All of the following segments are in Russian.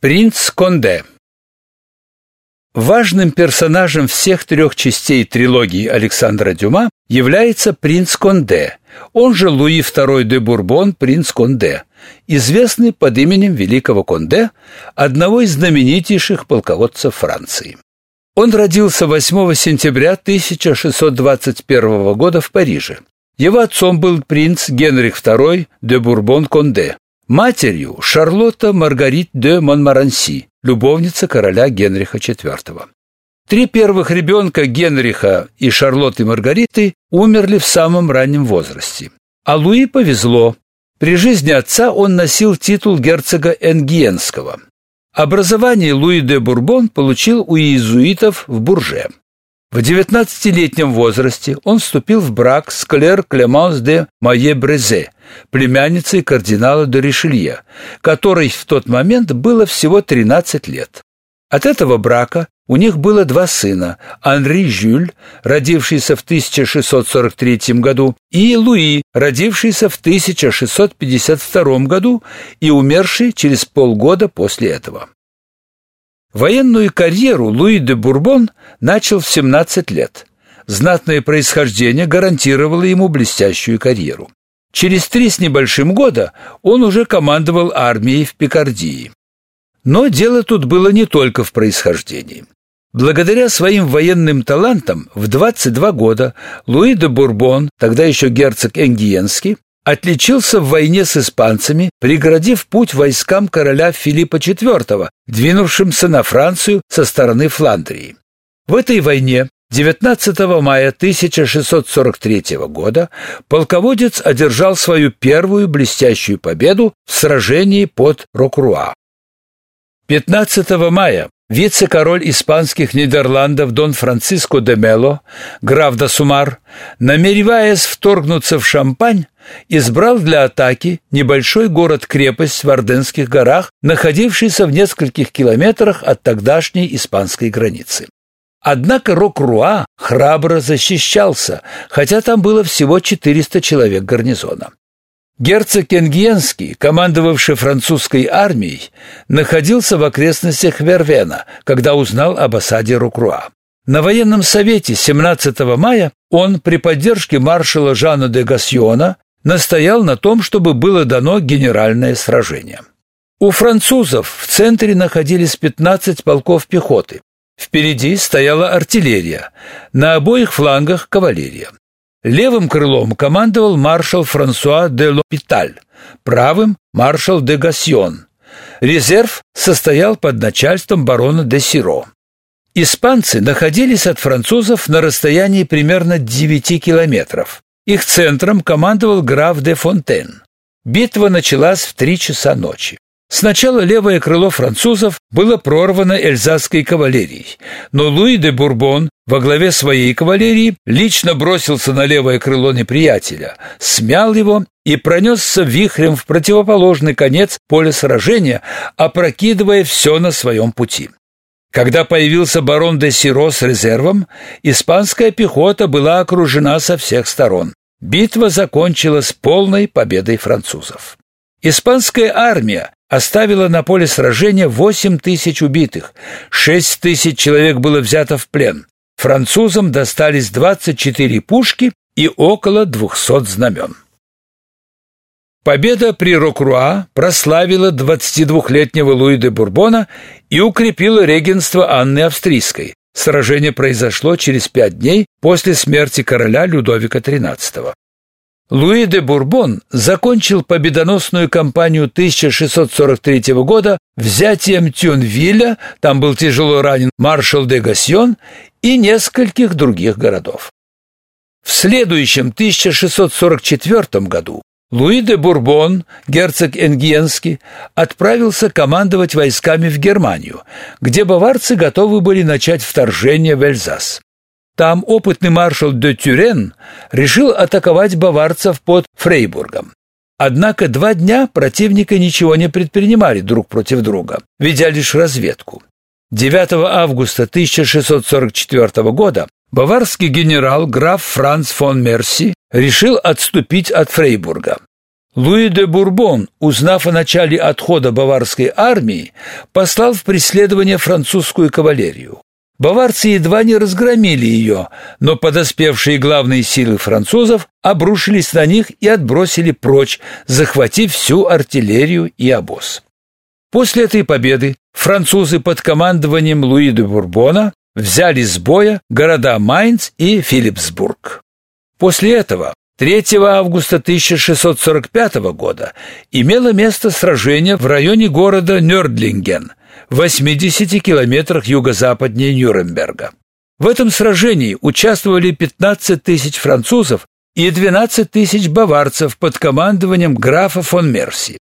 Принц Конде Важным персонажем всех трех частей трилогии Александра Дюма является принц Конде, он же Луи II де Бурбон, принц Конде, известный под именем Великого Конде, одного из знаменитейших полководцев Франции. Он родился 8 сентября 1621 года в Париже. Его отцом был принц Генрих II де Бурбон-Конде, Матерью Шарлотта Маргарит де Монмаранси, любовница короля Генриха IV. Три первых ребенка Генриха и Шарлотты Маргариты умерли в самом раннем возрасте. А Луи повезло. При жизни отца он носил титул герцога Энгиенского. Образование Луи де Бурбон получил у иезуитов в Бурже. В 19-летнем возрасте он вступил в брак с Клер Клеманс де Майе-Брезе, племянницей кардинала де Ришелье, которой в тот момент было всего 13 лет. От этого брака у них было два сына: Анри Жюль, родившийся в 1643 году, и Луи, родившийся в 1652 году и умерший через полгода после этого. Военную карьеру Луи де Бурбон начал в 17 лет. Знатное происхождение гарантировало ему блестящую карьеру. Через три с небольшим года он уже командовал армией в Пикардии. Но дело тут было не только в происхождении. Благодаря своим военным талантам в 22 года Луи де Бурбон, тогда еще герцог Энгиенский, отличился в войне с испанцами, преградив путь войскам короля Филиппа IV, двинувшимся на Францию со стороны Фландрии. В этой войне 19 мая 1643 года полководец одержал свою первую блестящую победу в сражении под Рокруа. 15 мая Вице-король испанских Нидерландов Дон Франциско де Мело, граф де Сумар, намереваясь вторгнуться в Шампань, избрал для атаки небольшой город-крепость в Орденских горах, находившийся в нескольких километрах от тогдашней испанской границы. Однако Рок-Руа храбро защищался, хотя там было всего 400 человек гарнизона. Герцог Энгиенский, командовавший французской армией, находился в окрестностях Вервена, когда узнал об осаде Рукруа. На военном совете 17 мая он при поддержке маршала Жана де Гассиона настоял на том, чтобы было дано генеральное сражение. У французов в центре находились 15 полков пехоты. Впереди стояла артиллерия, на обоих флангах кавалерия. Левым крылом командовал маршал Франсуа де Лопиталь, правым маршал де Гассион. Резерв состоял под начальством барона де Сиро. Испанцы находились от французов на расстоянии примерно 9 километров. Их центром командовал граф де Фонтен. Битва началась в три часа ночи. Сначала левое крыло французов было прорвано эльзасской кавалерией, но Луи де Бурбон во главе своей кавалерии лично бросился на левое крыло неприятеля, смял его и пронесся вихрем в противоположный конец поля сражения, опрокидывая все на своем пути. Когда появился барон де Сиро с резервом, испанская пехота была окружена со всех сторон. Битва закончилась полной победой французов. Испанская армия оставила на поле сражения 8 тысяч убитых, 6 тысяч человек было взято в плен. Французам достались 24 пушки и около 200 знамен. Победа при Рокруа прославила 22-летнего Луи де Бурбона и укрепила регенство Анны Австрийской. Сражение произошло через пять дней после смерти короля Людовика XIII. Луи де Бурбон закончил победоносную кампанию 1643 года взятием Тюнвиля, там был тяжело ранен маршал де Гассион и нескольких других городов. В следующем 1644 году Луи де Бурбон, герцог Энгиенский, отправился командовать войсками в Германию, где баварцы готовы были начать вторжение в Эльзас. Там опытный маршал де Тюрен решил атаковать баварцев под Фрейбургом. Однако два дня противника ничего не предпринимали друг против друга, ведя лишь разведку. 9 августа 1644 года баварский генерал граф Франц фон Мерси решил отступить от Фрейбурга. Луи де Бурбон, узнав о начале отхода баварской армии, послал в преследование французскую кавалерию. Баварцы едва не разгромили ее, но подоспевшие главные силы французов обрушились на них и отбросили прочь, захватив всю артиллерию и обоз. После этой победы французы под командованием Луи де Бурбона взяли с боя города Майнц и Филипсбург. После этого 3 августа 1645 года имело место сражение в районе города Нёрдлинген, в 80 километрах юго-западнее Нюрнберга. В этом сражении участвовали 15 тысяч французов и 12 тысяч баварцев под командованием графа фон Мерси.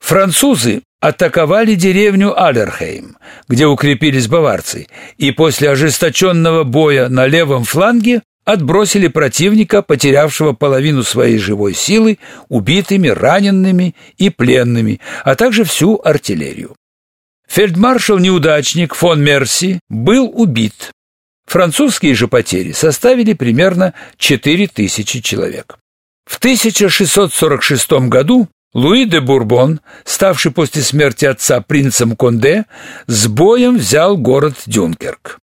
Французы атаковали деревню Алерхейм, где укрепились баварцы, и после ожесточенного боя на левом фланге отбросили противника, потерявшего половину своей живой силы, убитыми, раненными и пленными, а также всю артиллерию. Фельдмаршал-неудачник фон Мерси был убит. Французские же потери составили примерно 4000 человек. В 1646 году Луи де Бурбон, ставший после смерти отца принцем Конде, с боем взял город Дюнкерк.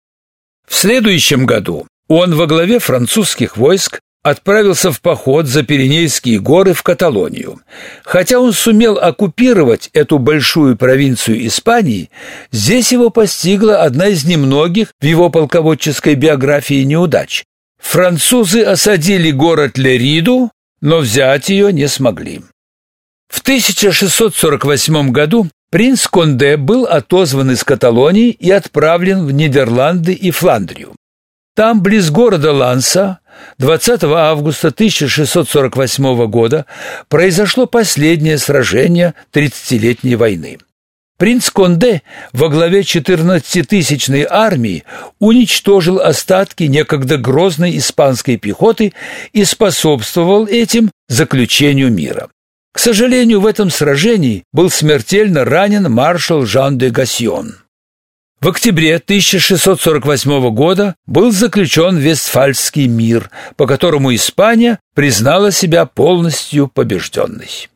В следующем году он во главе французских войск отправился в поход за Пиренейские горы в Каталонию. Хотя он сумел оккупировать эту большую провинцию Испании, здесь его постигла одна из немногих в его полководческой биографии неудач. Французы осадили город Лериду, но взять ее не смогли. В 1648 году принц Конде был отозван из Каталонии и отправлен в Нидерланды и Фландрию. Там, близ города Ланса, 20 августа 1648 года произошло последнее сражение тридцатилетней войны. Принц Конде во главе 14-тысячной армии уничтожил остатки некогда грозной испанской пехоты и способствовал этим заключению мира. К сожалению, в этом сражении был смертельно ранен маршал Жан де Гассион. В октябре 1648 года был заключен Вестфальский мир, по которому Испания признала себя полностью побежденной.